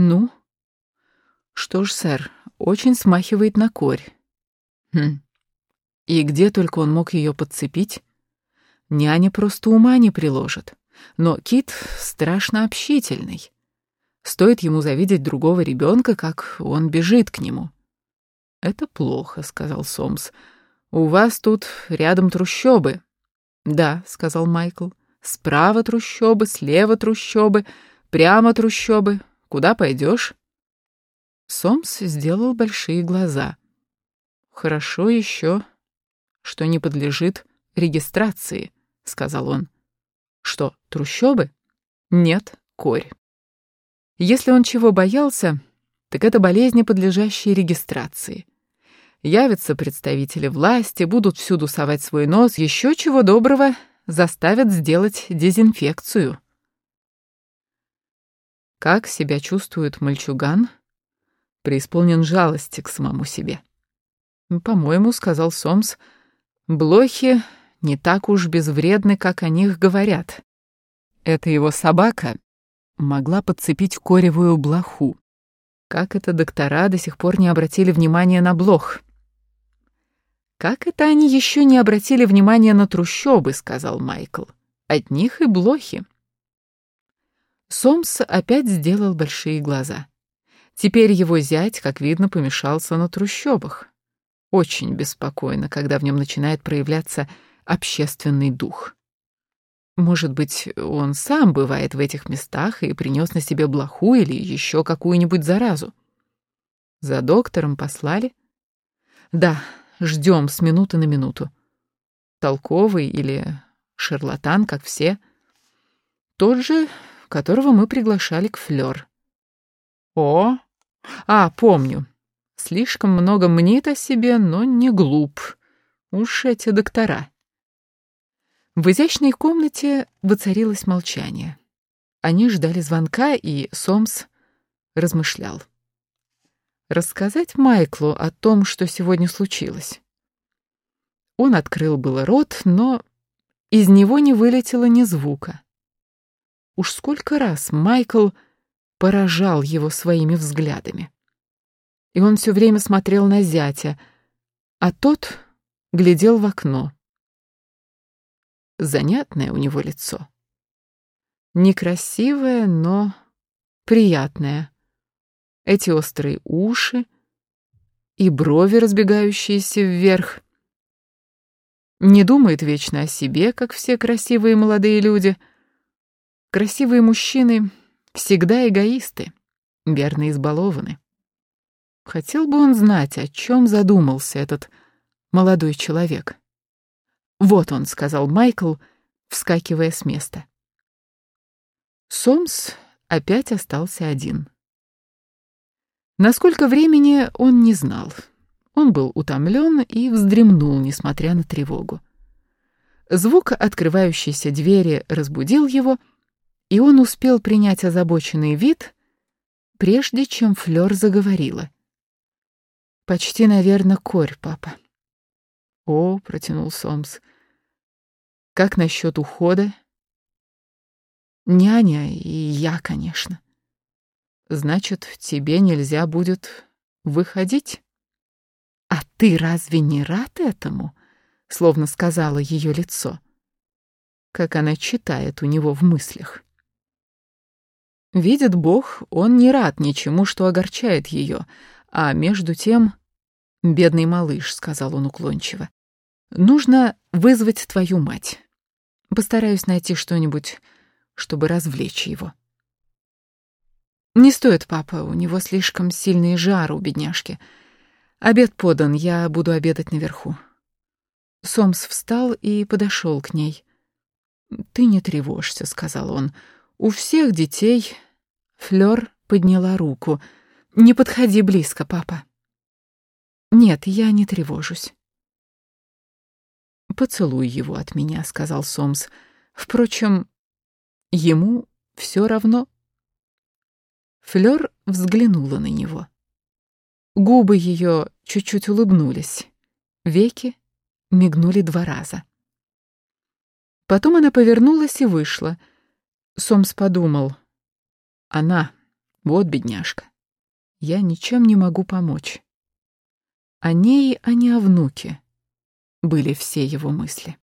Ну? Что ж, сэр, очень смахивает на корь. Хм. И где только он мог ее подцепить? Няня просто ума не приложит. Но Кит страшно общительный. Стоит ему завидеть другого ребенка, как он бежит к нему. «Это плохо», — сказал Сомс. «У вас тут рядом трущобы». «Да», — сказал Майкл. «Справа трущобы, слева трущобы, прямо трущобы. Куда пойдешь?» Сомс сделал большие глаза. «Хорошо еще, что не подлежит регистрации», — сказал он. «Что, трущобы?» «Нет, корь». Если он чего боялся, так это болезни, подлежащие регистрации. Явятся представители власти, будут всюду совать свой нос, еще чего доброго заставят сделать дезинфекцию. Как себя чувствует мальчуган? Преисполнен жалости к самому себе. По-моему, сказал Сомс, блохи не так уж безвредны, как о них говорят. Это его собака могла подцепить коревую блоху. Как это доктора до сих пор не обратили внимания на блох? «Как это они еще не обратили внимания на трущобы?» — сказал Майкл. «От них и блохи». Сомс опять сделал большие глаза. Теперь его зять, как видно, помешался на трущобах. Очень беспокойно, когда в нем начинает проявляться общественный дух. Может быть, он сам бывает в этих местах и принес на себе блоху или еще какую-нибудь заразу. За доктором послали? Да, ждем с минуты на минуту. Толковый или шарлатан, как все. Тот же, которого мы приглашали к Флёр. О, а, помню. Слишком много мнит о себе, но не глуп. Уж эти доктора. В изящной комнате воцарилось молчание. Они ждали звонка, и Сомс размышлял. Рассказать Майклу о том, что сегодня случилось. Он открыл было рот, но из него не вылетело ни звука. Уж сколько раз Майкл поражал его своими взглядами. И он все время смотрел на зятя, а тот глядел в окно. Занятное у него лицо. Некрасивое, но приятное. Эти острые уши и брови, разбегающиеся вверх. Не думает вечно о себе, как все красивые молодые люди. Красивые мужчины всегда эгоисты, верно избалованы. Хотел бы он знать, о чем задумался этот молодой человек. «Вот он», — сказал Майкл, вскакивая с места. Сомс опять остался один. Насколько времени он не знал. Он был утомлен и вздремнул, несмотря на тревогу. Звук открывающейся двери разбудил его, и он успел принять озабоченный вид, прежде чем Флёр заговорила. «Почти, наверное, корь, папа». «О», — протянул Сомс, — «как насчет ухода?» «Няня и я, конечно». «Значит, тебе нельзя будет выходить?» «А ты разве не рад этому?» — словно сказала ее лицо. Как она читает у него в мыслях. Видит Бог, он не рад ничему, что огорчает ее, а между тем... «Бедный малыш», — сказал он уклончиво, Нужно вызвать твою мать. Постараюсь найти что-нибудь, чтобы развлечь его. Не стоит, папа, у него слишком сильный жар у бедняжки. Обед подан, я буду обедать наверху. Сомс встал и подошел к ней. «Ты не тревожься», — сказал он. «У всех детей...» Флёр подняла руку. «Не подходи близко, папа». «Нет, я не тревожусь». «Поцелуй его от меня», — сказал Сомс. «Впрочем, ему все равно». Флёр взглянула на него. Губы ее чуть-чуть улыбнулись. Веки мигнули два раза. Потом она повернулась и вышла. Сомс подумал. Она, Вот бедняжка. Я ничем не могу помочь. О ней, а не о внуке были все его мысли.